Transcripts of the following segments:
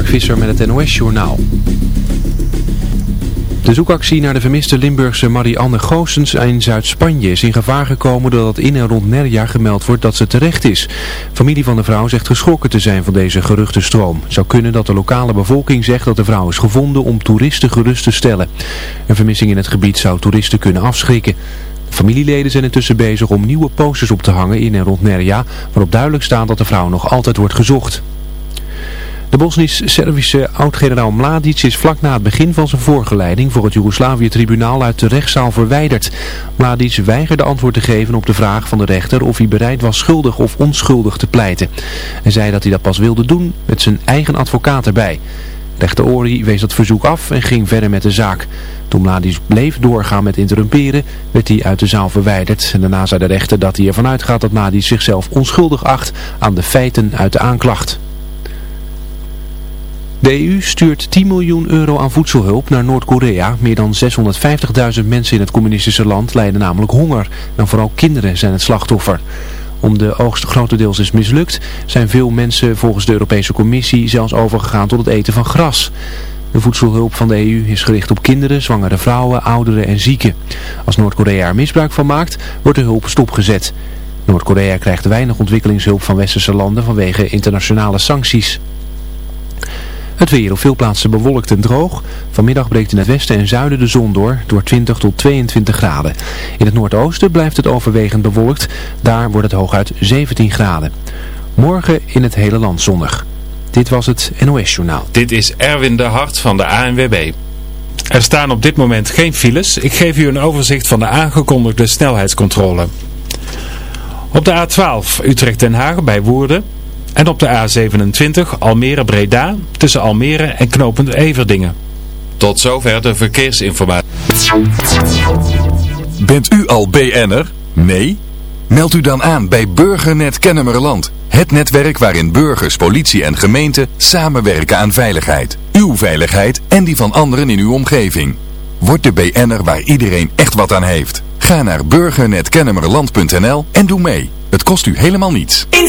Mark Visser met het NOS-journaal. De zoekactie naar de vermiste Limburgse Marianne Goossens in Zuid-Spanje is in gevaar gekomen doordat in en rond Nerja gemeld wordt dat ze terecht is. Familie van de vrouw zegt geschrokken te zijn van deze geruchtenstroom. Het zou kunnen dat de lokale bevolking zegt dat de vrouw is gevonden om toeristen gerust te stellen. Een vermissing in het gebied zou toeristen kunnen afschrikken. Familieleden zijn intussen bezig om nieuwe posters op te hangen in en rond Nerja, waarop duidelijk staat dat de vrouw nog altijd wordt gezocht. De Bosnisch-Servische oud-generaal Mladic is vlak na het begin van zijn voorgeleiding voor het Joegoslavië-tribunaal uit de rechtszaal verwijderd. Mladic weigerde antwoord te geven op de vraag van de rechter of hij bereid was schuldig of onschuldig te pleiten. Hij zei dat hij dat pas wilde doen met zijn eigen advocaat erbij. Rechter Ori wees dat verzoek af en ging verder met de zaak. Toen Mladic bleef doorgaan met interrumperen, werd hij uit de zaal verwijderd. En daarna zei de rechter dat hij ervan uitgaat dat Mladic zichzelf onschuldig acht aan de feiten uit de aanklacht. De EU stuurt 10 miljoen euro aan voedselhulp naar Noord-Korea. Meer dan 650.000 mensen in het communistische land lijden namelijk honger. En vooral kinderen zijn het slachtoffer. Om de oogst grotendeels is mislukt, zijn veel mensen volgens de Europese Commissie zelfs overgegaan tot het eten van gras. De voedselhulp van de EU is gericht op kinderen, zwangere vrouwen, ouderen en zieken. Als Noord-Korea er misbruik van maakt, wordt de hulp stopgezet. Noord-Korea krijgt weinig ontwikkelingshulp van westerse landen vanwege internationale sancties. Het weer op veel plaatsen bewolkt en droog. Vanmiddag breekt in het westen en zuiden de zon door, door 20 tot 22 graden. In het noordoosten blijft het overwegend bewolkt. Daar wordt het hooguit 17 graden. Morgen in het hele land zonnig. Dit was het NOS Journaal. Dit is Erwin de Hart van de ANWB. Er staan op dit moment geen files. Ik geef u een overzicht van de aangekondigde snelheidscontrole. Op de A12 Utrecht-Den Haag bij Woerden en op de A27 Almere-Breda tussen Almere en knooppunt Everdingen. Tot zover de verkeersinformatie. Bent u al BN'er? Nee? Meld u dan aan bij Burgernet Kennemerland. Het netwerk waarin burgers, politie en gemeente samenwerken aan veiligheid. Uw veiligheid en die van anderen in uw omgeving. Word de BN'er waar iedereen echt wat aan heeft. Ga naar burgernetkennemerland.nl en doe mee. Het kost u helemaal niets. In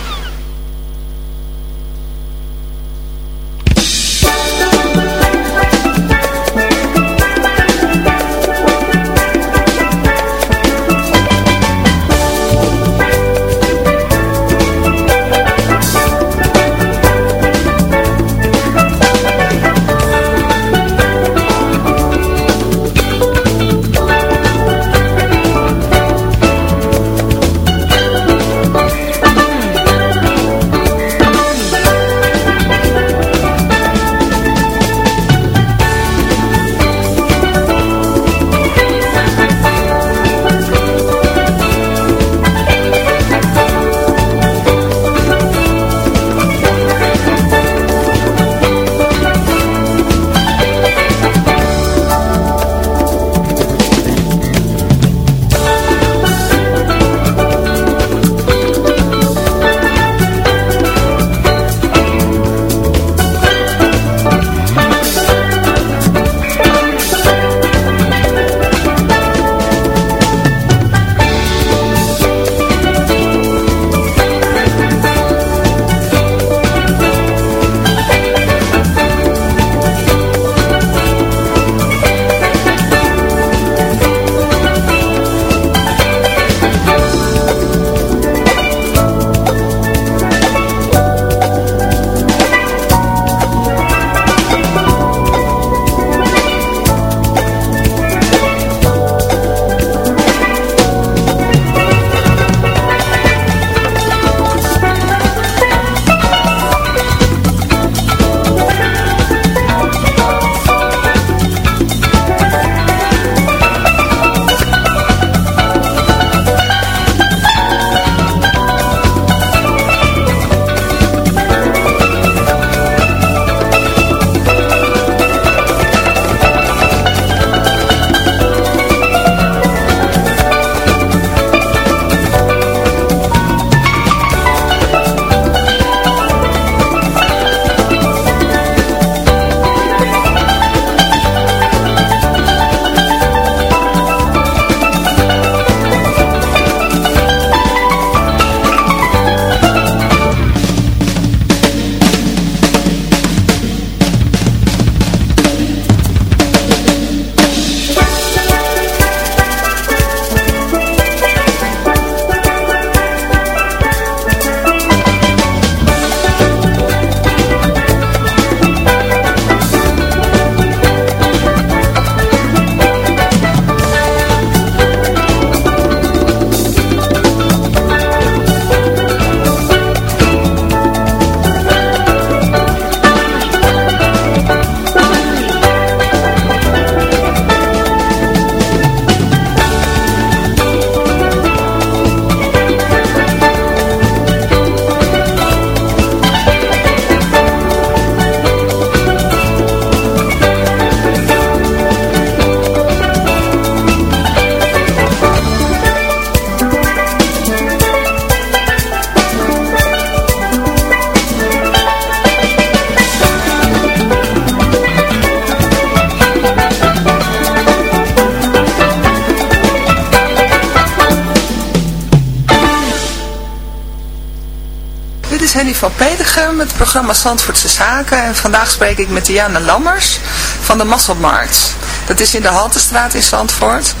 Programma Zandvoortse Zaken. En vandaag spreek ik met Diana Lammers van de Masselmarkt. Dat is in de Haltestraat in Zandvoort.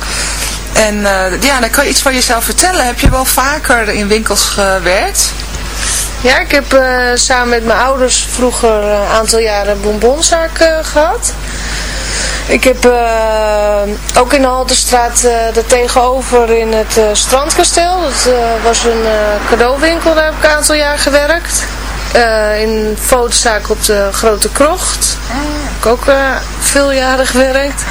En eh Diana, kan je iets van jezelf vertellen? Heb je wel vaker in winkels gewerkt? Ja, ik heb eh, samen met mijn ouders vroeger een aantal jaren bonbonzaak eh, gehad. Ik heb ook in de Halterstraat uh, tegenover in het eh, Strandkasteel. Dat was een cadeauwinkel, daar heb ik een aantal jaar gewerkt. Eh, in fotozaak op de Grote Krocht. Heb ik ook eh, veel jaren gewerkt.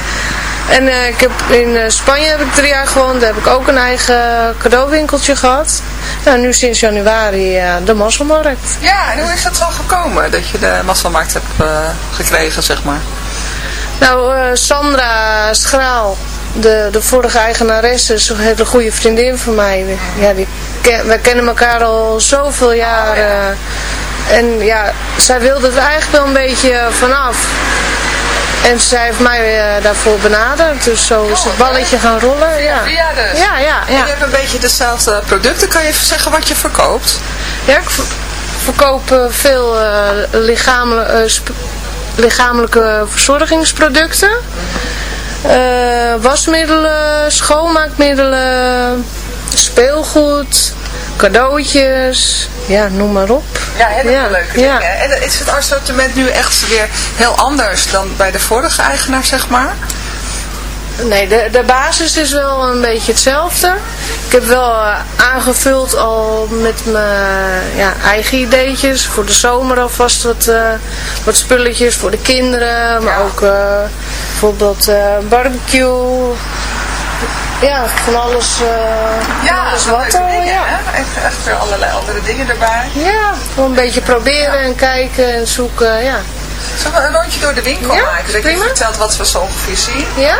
En eh, ik heb in Spanje heb ik drie jaar gewoond. Daar heb ik ook een eigen cadeauwinkeltje gehad. Nou, nu sinds januari de Masselmarkt. Ja, en hoe is dat zo gekomen dat je de Masselmarkt hebt gekregen, zeg maar? Nou, Sandra Schraal, de, de vorige eigenaresse, is een hele goede vriendin van mij. Ja, die wij kennen elkaar al zoveel jaar. eh, en ja, zij wilde er eigenlijk wel een beetje vanaf. En zij heeft mij eh, daarvoor benaderd. Dus zo is het balletje gaan rollen. Ja, Ja, dus. ja, ja. En je hebt een beetje dezelfde producten. Kan je even zeggen wat je verkoopt? Ja, ik ver- verkoop eh, veel eh, lichamel- lichamelijke verzorgingsproducten. Wasmiddelen, schoonmaakmiddelen, speelgoed, cadeautjes, ja, noem maar op. Ja, hele Ja, leuke ja. dingen. En is het assortiment nu echt weer heel anders dan bij de vorige eigenaar, zeg maar? Nee, de, de basis is wel een beetje hetzelfde. Ik heb wel eh, aangevuld al met mijn ja, eigen ideetjes. Voor de zomer alvast wat, eh, wat spulletjes voor de kinderen. Maar Ja. ook eh, bijvoorbeeld barbecue. Ja, van alles, eh van alles wat al. dingen, Ja. Echt, echt weer allerlei andere dingen erbij. ja, gewoon een beetje proberen en kijken en zoeken. Ja. Zullen we een rondje door de winkel Ja, maken? Dat je prima. vertelt wat we zo ongeveer zien. Ja?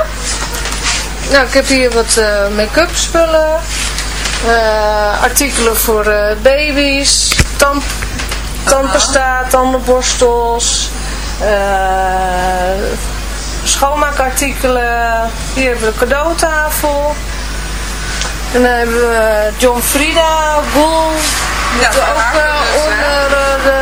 Nou, ik heb hier wat eh, make-up spullen. eh, artikelen voor baby's. Tand, tandpasta, tandenborstels. Schoonmaakartikelen. Hier hebben we een cadeautafel. En dan hebben we John Frieda, Goel. Ja, Die ook dus, onder eh, de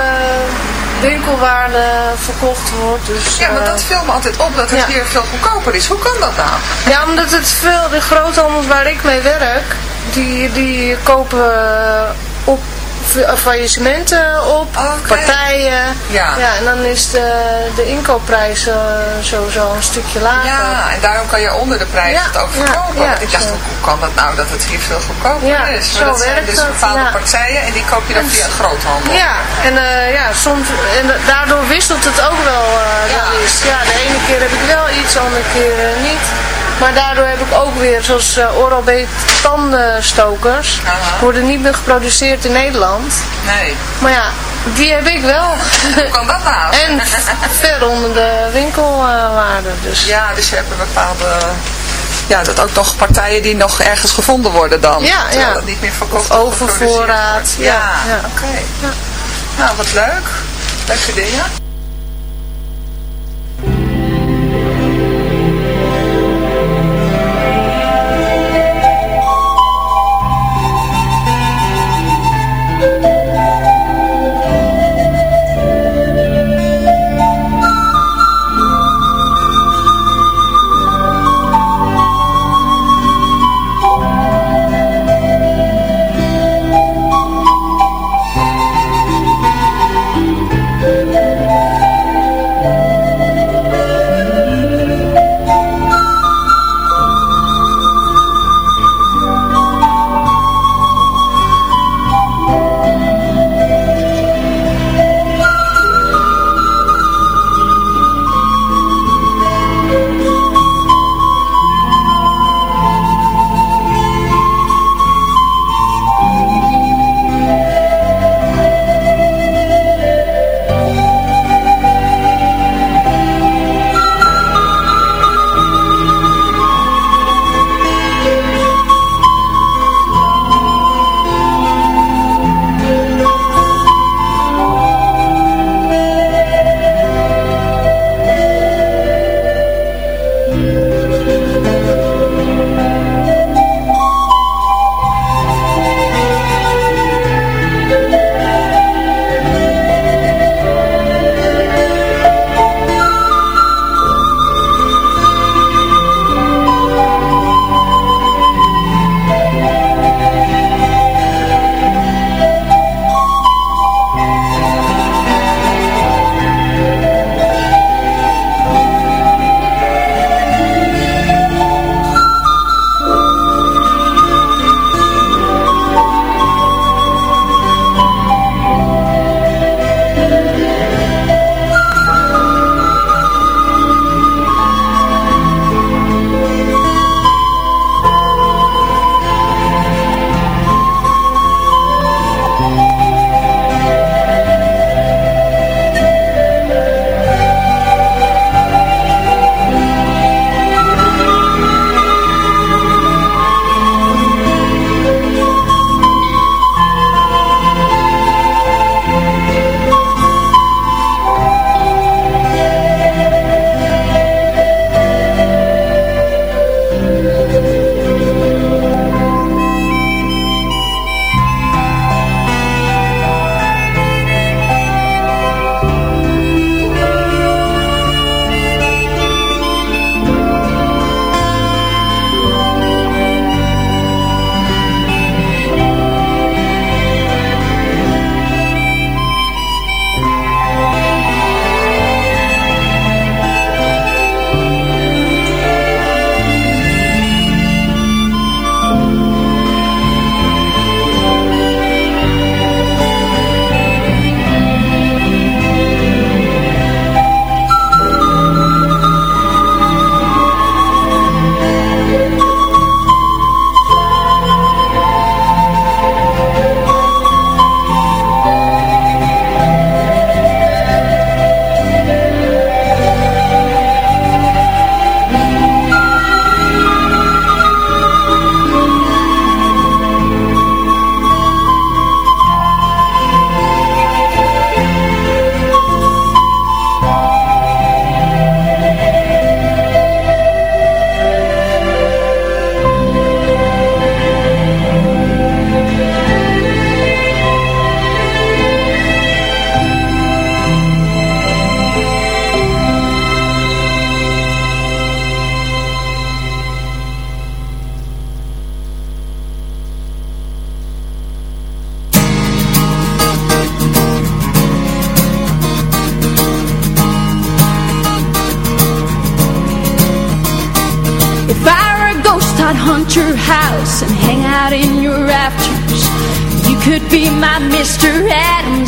winkelwaarde verkocht wordt. Dus, Ja, maar eh, dat viel me altijd op dat het ja. hier veel goedkoper is. Hoe kan dat nou? ja, omdat het veel, de groothandels waar ik mee werk, die, die kopen op faillissementen op, partijen. Ja. en dan is de, de inkoopprijs eh, sowieso een stukje lager. Ja, en daarom kan je onder de prijs Ja, het ook ja, verkopen. ja, ik dacht, hoe kan dat nou dat het hier veel goedkoper Ja, is? Maar zo dat zijn dus dat, bepaalde ja. partijen en die koop je dan via een groothandel. Ja, en eh, ja, soms, en daardoor wisselt het ook wel, eh Ja. wel eens. Ja, de ene keer heb ik wel iets, de andere keer eh, niet. Maar daardoor heb ik ook weer, zoals eh Oral-B tandenstokers, Aha. worden niet meer geproduceerd in Nederland. Nee, Maar ja, die heb ik wel. hoe kan dat nou? en ver onder de winkelwaarde. Dus Ja, dus je hebt een bepaalde... Ja, dat ook nog partijen die nog ergens gevonden worden dan. Ja, ja. het niet meer verkocht overvoorraad, ja, Ja, ja. oké. Nou, wat leuk. Leuke dingen.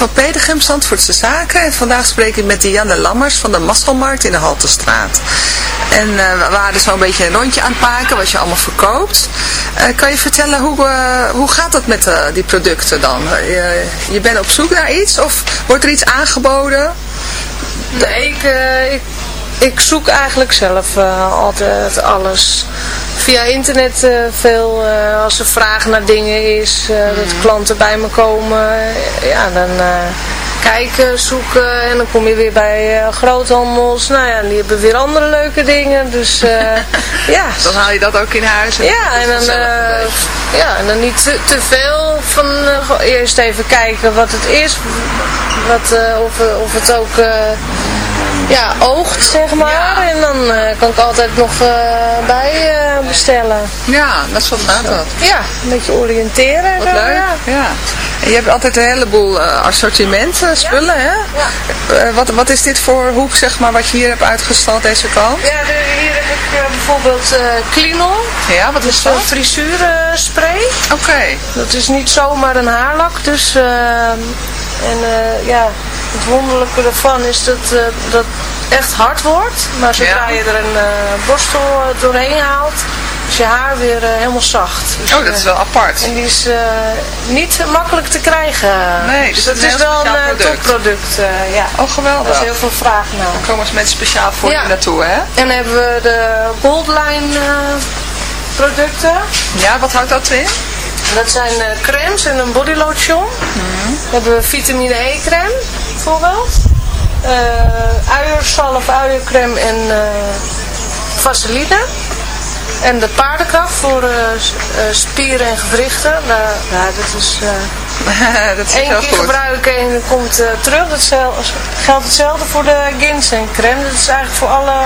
Van Pedegem, Zandvoortse Zaken. En vandaag spreek ik met Dianne Lammers van de Mastelmarkt in de Haltestraat. En eh, we waren zo een beetje een rondje aan het maken, wat je allemaal verkoopt. Eh, kan je vertellen, hoe, eh, hoe gaat het met die producten dan? je, bent op zoek naar iets of wordt er iets aangeboden? Nee, ik, ik, ik zoek eigenlijk zelf altijd alles. Via internet eh, veel, eh, als er vraag naar dingen is, eh, dat klanten bij me komen. ja, dan kijken, zoeken en dan kom je weer bij groothandels. Nou ja, die hebben weer andere leuke dingen. Dus ja, Dan haal je dat ook in huis. en ja, en dan, ja, en dan niet te, te veel van eerst even kijken wat het is. Wat, of, of het ook ja, oogt, zeg maar. Ja. En dan eh, kan ik altijd nog eh, bij eh, bestellen. Ja, dat is wat gaat dat. Ja, een beetje oriënteren. en Wat leuk. Ja. Ja. En je hebt altijd een heleboel assortiment, spullen, hè? Eh, wat, wat is dit voor hoek, zeg maar, wat je hier hebt uitgestald, deze kant? Ja, de- hier heb ik bijvoorbeeld Klinol. Ja, wat is dat? een frisuurspray. Oké. Dat is niet zomaar een haarlak, dus eh, en ja, het wonderlijke ervan is dat eh, dat echt hard wordt, maar zodra Ja. je er een eh, borstel eh, doorheen haalt, is je haar weer helemaal zacht. Dus, Oh, dat is wel apart. en die is niet makkelijk te krijgen. Nee, dus dat het is is wel een topproduct. ja. Oh, Daar is geweldig. heel veel vraag naar. Daar komen ze mensen speciaal voor Ja. je naartoe, hè? En dan hebben we de Goldline producten. Ja, wat houdt dat in? Dat zijn crèmes en een bodylotion. Mhm. We hebben vitamine E crème bijvoorbeeld. Eh uiersalf, uiercrème en eh, vaseline. En de paardenkracht voor eh, spieren en gewrichten. Nou, ja, dat is dat is heel keer goed. gebruiken en het komt terug. Dat geldt hetzelfde voor de ginseng crème. Dat is eigenlijk voor alle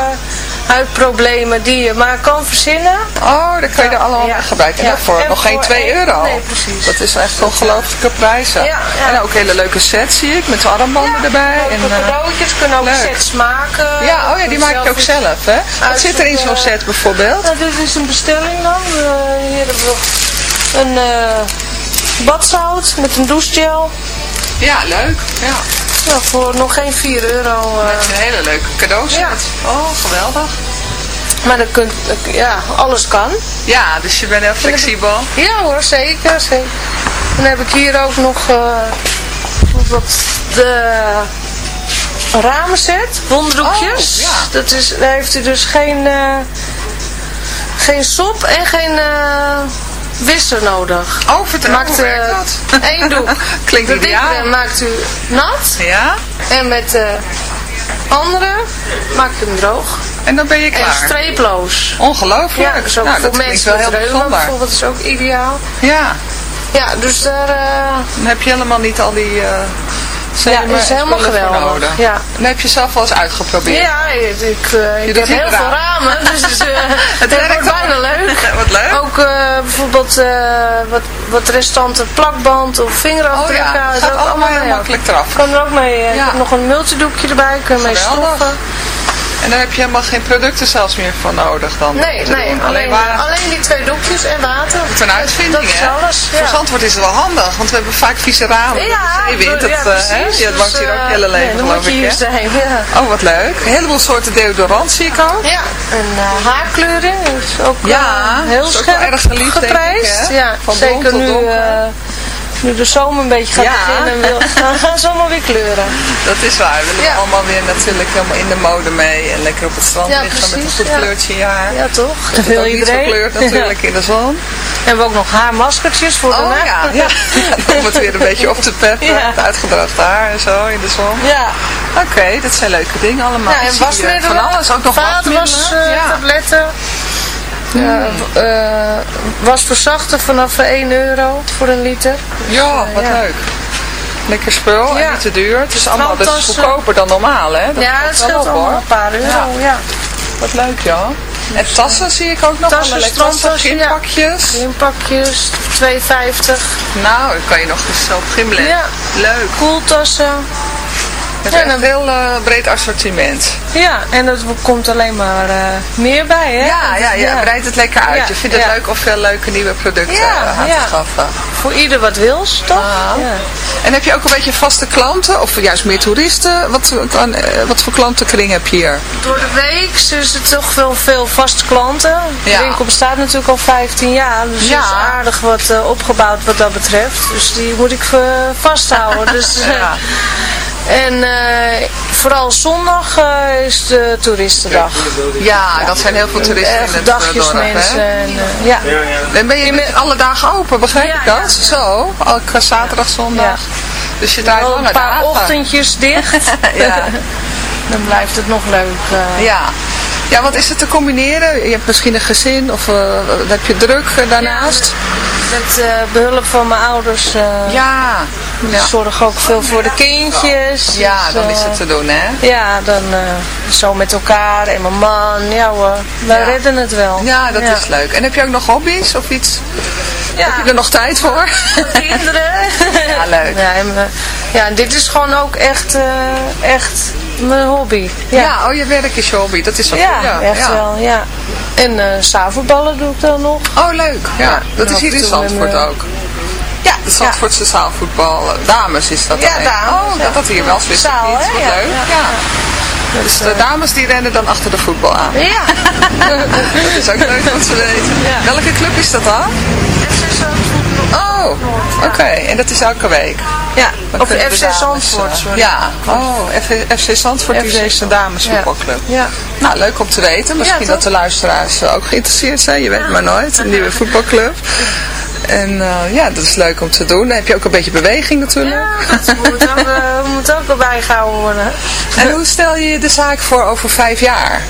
huidproblemen die je maar kan verzinnen. Oh, dan kan je er allemaal Ja. gebruiken. En Ja. En nog geen voor 2 één- euro. Nee, precies. Dat is echt ongelooflijke prijzen. Ja. En ook hele leuke sets zie ik, met armbanden erbij. En, eh, cadeautjes kunnen ook leuk. sets maken. ja, oh ja, die maak je ook zelf, hè? Wat zit er in zo'n set bijvoorbeeld? Nou, dit is een bestelling dan. Eh, hier hebben we een, eh, badzout met een douchegel. Ja, leuk. Ja. Nou, voor nog geen 4 euro. eh, Met een hele leuke cadeauset. Ja. Oh, geweldig. maar dat kunt, ja, alles kan. Ja, dus je bent heel flexibel. Ja hoor, zeker, zeker. Dan heb ik hier ook nog eh, bijvoorbeeld de ramenset, wonddoekjes. Oh, ja. Dat is, daar heeft u dus geen, eh, geen sop en geen wisser nodig. Oh, vertel, Maakt hoe werkt eh, dat? één doek. Klinkt de dikkere maakt u nat Ja? en met de andere maakt u hem droog. En dan ben je En klaar. streeploos. Ongelooflijk. Ja, dus ook nou, voor dat mensen wel heel bijzonder. bijvoorbeeld is ook ideaal. Ja, Ja, dus daar... eh, dan heb je helemaal niet al die... eh Ja, is helemaal geweldig. Ja. Heb je zelf wel eens uitgeprobeerd. Ja, ik, ik, eh, ik heb heel veel ramen, dus het, is, eh, het, werkt toch? bijna leuk. Wat leuk. Ook eh, bijvoorbeeld wat, wat restanten plakband of Oh vingerafdrukken. ja, is gaat ook allemaal heel makkelijk eraf. Kan er ook mee. Ik Ja. heb nog een multidoekje erbij, kun je mee Geweldig. En dan heb je helemaal geen producten zelfs meer voor nodig dan? Nee, nee, alleen, water. alleen die twee doekjes en water. Wat een uitvinding, Dat is hè? alles, ja. Voor Zandvoort is het wel handig, want we hebben vaak vieze ramen. Ja, de zeewind, ja, dat, eh, hè? precies. Je woont hier Dus, ook eh, hele leven, nee, geloof ik, hè? zijn, ja. Oh, wat leuk. Een heleboel soorten deodorant zie ik ook. Ja, en eh, haarkleuring is ook Ja, eh, heel is scherp erg geliefd, denk ik, geprijsd. hè? ja, Van blond zeker tot nu, donker. eh, nu de zomer een beetje gaat Ja. beginnen, wil, gaan ze allemaal weer kleuren. Dat is waar. We willen Ja. allemaal weer natuurlijk helemaal in de mode mee. En lekker op het strand Ja, liggen met een goed ja. kleurtje in je haar. Ja, toch? Dat wil iedereen. kleurt natuurlijk in de zon. En we hebben ook nog haarmaskertjes voor de Oh nacht. ja, ja. om het weer een beetje op te peppen. Het uitgedroogde haar en zo in de zon. Ja, Oké, dat zijn leuke dingen allemaal. ja en hier wasmiddelen. Van alles, ook nog wasmiddelen. eh, ja. tabletten. Ja, eh, wasverzachter vanaf eh, 1 euro voor een liter. ja, wat ja. leuk. Lekker spul Ja. en niet te duur. Het is allemaal dus goedkoper dan normaal, hè? Dat ja, wel scheelt allemaal hoor. een paar euro. Ja. Ja. Wat leuk, ja. En tassen zie ik ook nog. Tassen, strandtassen, ja. gympakjes. Inpakjes, 2,50. Nou, dan kan je nog eens op gymles. Ja. Leuk. Koeltassen. Het dan- een heel eh, breed assortiment. Ja, en er komt alleen maar eh, meer bij, hè? Ja, ja, ja, breidt het lekker uit. Ja, je vindt het ja. leuk om veel leuke nieuwe producten eh, aan te schaffen. Voor ieder wat wils, toch? Ah. Ja. En heb je ook een beetje vaste klanten? Of juist meer toeristen? Wat, wat voor klantenkring heb je hier? Door de week is het toch wel veel vaste klanten. De winkel bestaat natuurlijk al 15 jaar, dus er is aardig wat opgebouwd wat dat betreft. Dus die moet ik vasthouden. dus, Ja. En eh, vooral zondag eh, is de toeristendag. Ja, dat zijn heel veel toeristen in Echt het eh, dagjes dorp, hè? mensen. En, eh, ja. En ben je met alle dagen open, begrijp Ja, ik dat? ja. Zo, elke zaterdag, zondag. Dus je draait Wel een paar dagen. ochtendjes dicht. Ja. Dan blijft het nog leuk. eh. Ja. Ja, wat is het te combineren? Je hebt misschien een gezin of eh, heb je druk daarnaast? Met eh, behulp van mijn ouders. eh Ja. Ja, zorgen ook veel voor de kindjes. ja dus, dan is eh, het te doen, hè? Ja, dan eh, zo met elkaar en mijn man. Ja hoor, Ja. redden het wel. Ja, dat is leuk. En heb je ook nog hobby's of iets? Ja, Heb je er nog tijd voor? kinderen. Ja, leuk. Ja, en, we- ja, en dit is gewoon ook echt, eh, echt mijn hobby. Ja. Ja, oh, je werk is je hobby. Dat is wel ja. Ja, echt ja. wel, ja. En zaalvoetballen doe ik dan nog. Oh, leuk. Ja, dat is hier in Zandvoort ook. Ja, de Zandvoortse zaalvoetbal. eh, Dames is dat Ja, dan, dames, Oh, ja. dat had hier wel Zaal, niet. hè? Wat Ja, leuk. ja, Ja. Dus de dames die rennen dan achter de voetbal aan. Ja. Dat is ook leuk om te weten. Ja. Welke club is dat dan? Oh, oké. En dat is elke week? Ja, Dan of de FC dames, Zandvoort, eh, sorry. Ja, oh, FC Zandvoort FC is een damesvoetbalclub. Ja. Nou, leuk om te weten. Misschien Ja, dat de luisteraars eh, ook geïnteresseerd zijn. Je weet maar nooit. Een nieuwe voetbalclub. En eh, ja, dat is leuk om te doen. Dan heb je ook een beetje beweging natuurlijk. Ja, dat moet ook, eh, moet ook erbij gehouden worden. En hoe stel je je de zaak voor over vijf jaar?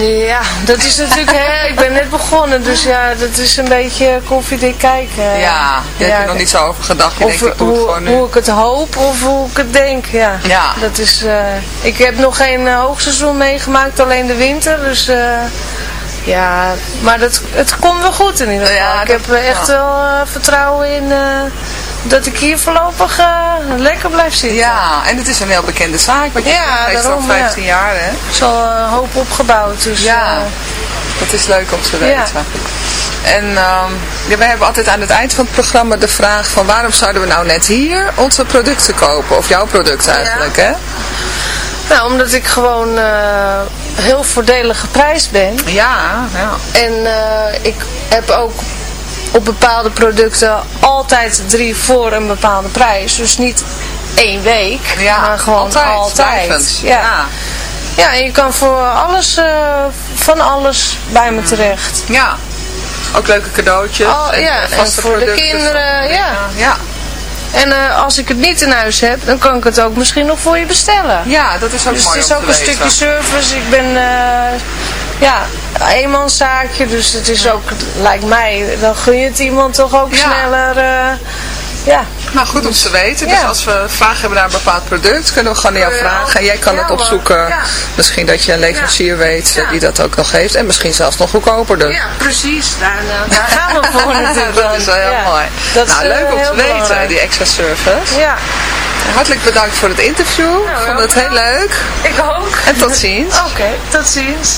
Ja, dat is natuurlijk, hè, ik ben net begonnen, dus ja, dat is een beetje koffiedik kijken. Ja, je hebt er nog niet zo over gedacht. Je Of denkt, ik doe het hoe, hoe ik het hoop of hoe ik het denk, ja. Ja. Dat is, eh, ik heb nog geen hoogseizoen meegemaakt, alleen de winter, dus ja, maar dat, het komt wel goed in ieder geval. Ja, ik heb eh, echt ja. wel eh, vertrouwen in eh, dat ik hier voorlopig eh, lekker blijf zitten. Ja, en het is een heel bekende zaak. Want je Ja, al daarom, 15 jaar, hè? Het is al een hoop opgebouwd, dus Ja, dat is leuk om te Ja. weten. En ehm, ja, wij hebben altijd aan het eind van het programma de vraag van waarom zouden we nou net hier onze producten kopen? Of jouw product eigenlijk, hè? Nou, omdat ik gewoon heel voordelig geprijsd ben. Ja, ja. En eh, ik heb ook op bepaalde producten altijd drie voor een bepaalde prijs. Dus niet één week, Ja, maar gewoon altijd, altijd. Ja. Ja. ja, en je kan voor alles, eh, van alles bij me terecht. Ja. Ook leuke cadeautjes. Oh, en ja, en voor de kinderen, ja. Ja. En eh, als ik het niet in huis heb, dan kan ik het ook misschien nog voor je bestellen. ja, dat is ook Dus mooi het is ook een stukje service. Ik ben, eh, ja, eenmanszaakje. Dus het is ook, lijkt mij, dan gun je het iemand toch ook Ja. sneller. eh, ja. Nou, goed om te weten. Dus Ja. als we vragen hebben naar een bepaald product, kunnen we gewoon naar jou je vragen. En jij kan het opzoeken. Ja. Misschien dat je een leverancier weet eh, die dat ook nog heeft. En misschien zelfs nog goedkoper. ja, precies. Daar, eh, daar gaan we voor natuurlijk. dat is wel heel mooi. Dat nou, eh, leuk om te weten, belangrijk. die extra service. Ja, Hartelijk bedankt voor het interview. Ik vond het heel leuk. ik ook. En tot ziens. Oké, tot ziens.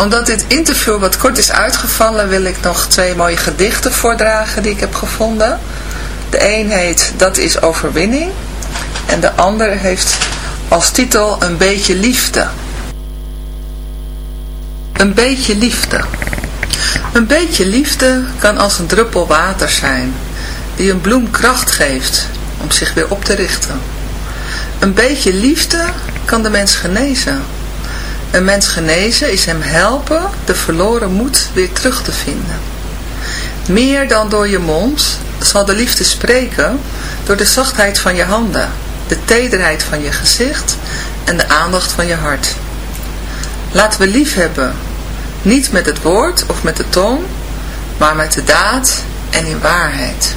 Omdat dit interview wat kort is uitgevallen, wil ik nog twee mooie gedichten voordragen die ik heb gevonden. De een heet Dat is overwinning en de ander heeft als titel Een beetje liefde. Een beetje liefde. Een beetje liefde kan als een druppel water zijn, die een bloem kracht geeft om zich weer op te richten. Een beetje liefde kan de mens genezen. Een mens genezen is hem helpen de verloren moed weer terug te vinden. Meer dan door je mond zal de liefde spreken door de zachtheid van je handen, de tederheid van je gezicht en de aandacht van je hart. Laten we lief hebben, niet met het woord of met de tong, maar met de daad en in waarheid.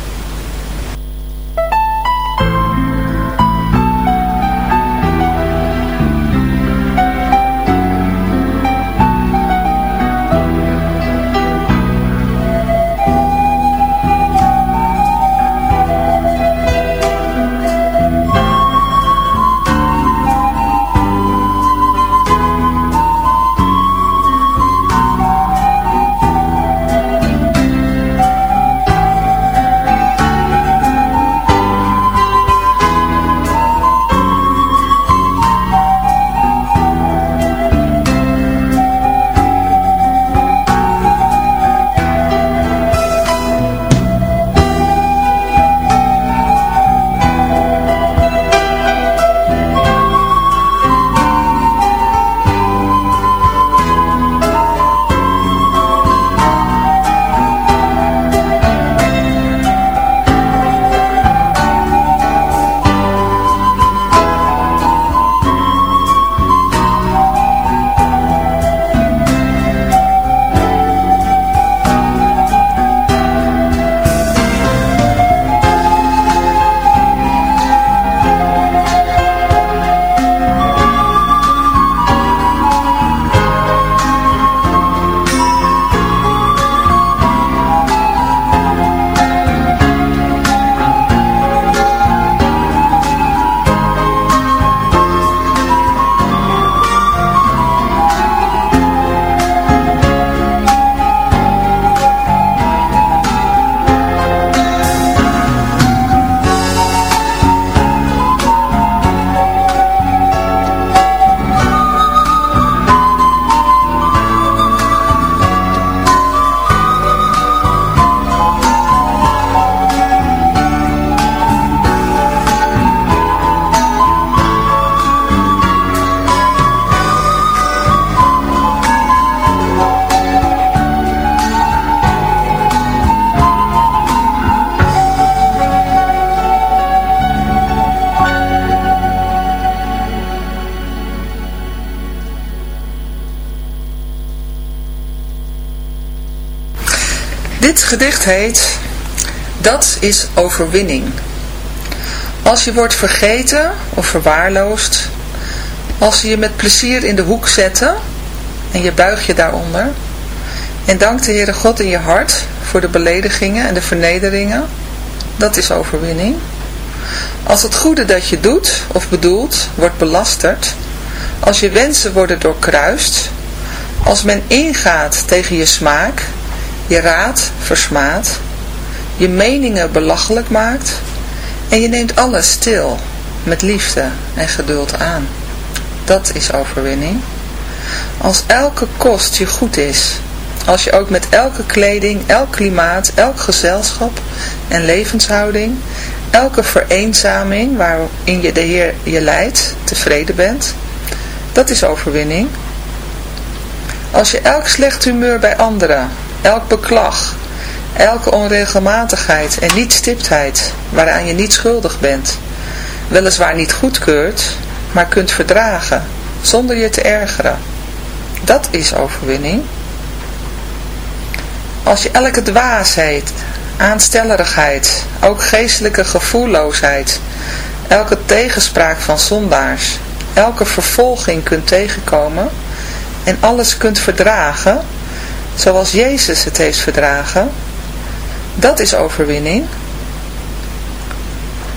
Gedicht heet Dat is overwinning. Als je wordt vergeten of verwaarloosd, als ze je met plezier in de hoek zetten en je buigt je daaronder en dankt de Heere God in je hart voor de beledigingen en de vernederingen, dat is overwinning. Als het goede dat je doet of bedoelt wordt belasterd, als je wensen worden doorkruist, als men ingaat tegen je smaak je raad versmaadt, je meningen belachelijk maakt en je neemt alles stil met liefde en geduld aan. Dat is overwinning. Als elke kost je goed is, als je ook met elke kleding, elk klimaat, elk gezelschap en levenshouding, elke vereenzaming waarin je de Heer je leidt, tevreden bent, dat is overwinning. Als je elk slecht humeur bij anderen elk beklag, elke onregelmatigheid en niet-stiptheid waaraan je niet schuldig bent, weliswaar niet goedkeurt, maar kunt verdragen, zonder je te ergeren. Dat is overwinning. Als je elke dwaasheid, aanstellerigheid, ook geestelijke gevoelloosheid, elke tegenspraak van zondaars, elke vervolging kunt tegenkomen en alles kunt verdragen, zoals Jezus het heeft verdragen, dat is overwinning.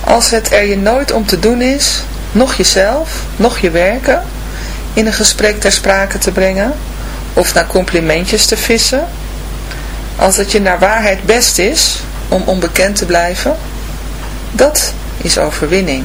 Als het er je nooit om te doen is, nog jezelf, nog je werken, in een gesprek ter sprake te brengen, of naar complimentjes te vissen, als het je naar waarheid best is om onbekend te blijven, dat is overwinning.